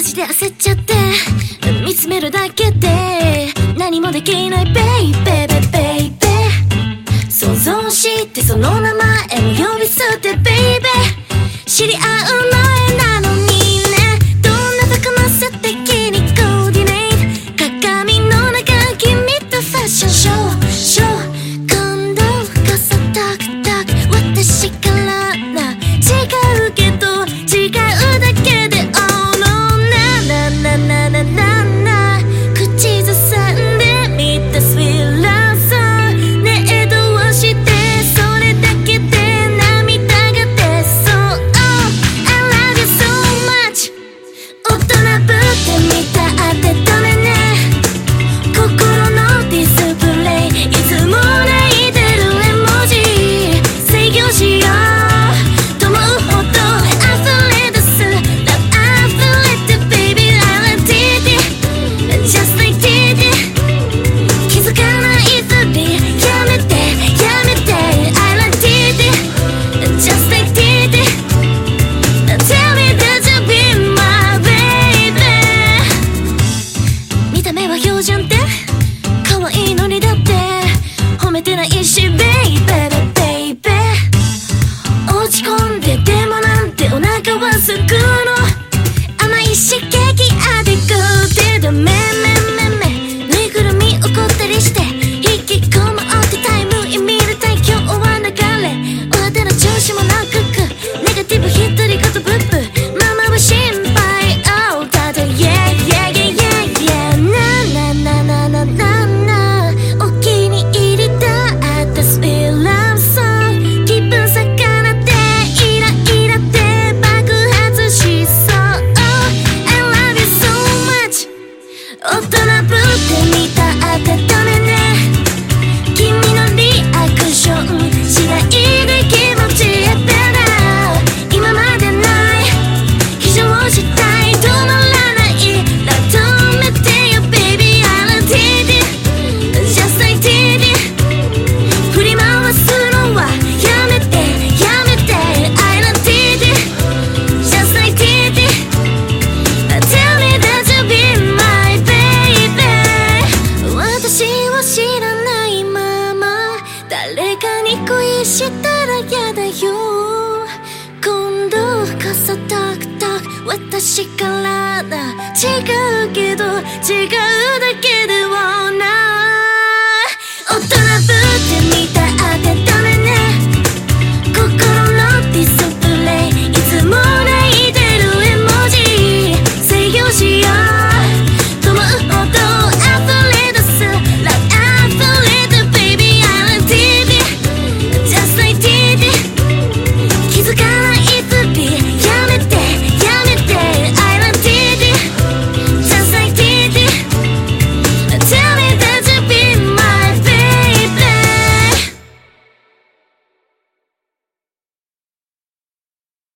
ジで焦っちゃって。見つめるだけで何もできないベイベベベイベ想像してその名前を呼び捨てベイベ知り合う前っしたら嫌だよ。今度こそタクタク。私からだ。違うけど違うだけ。